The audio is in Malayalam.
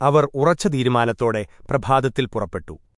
അവർ ഉറച്ച തീരുമാനത്തോടെ പ്രഭാതത്തിൽ പുറപ്പെട്ടു.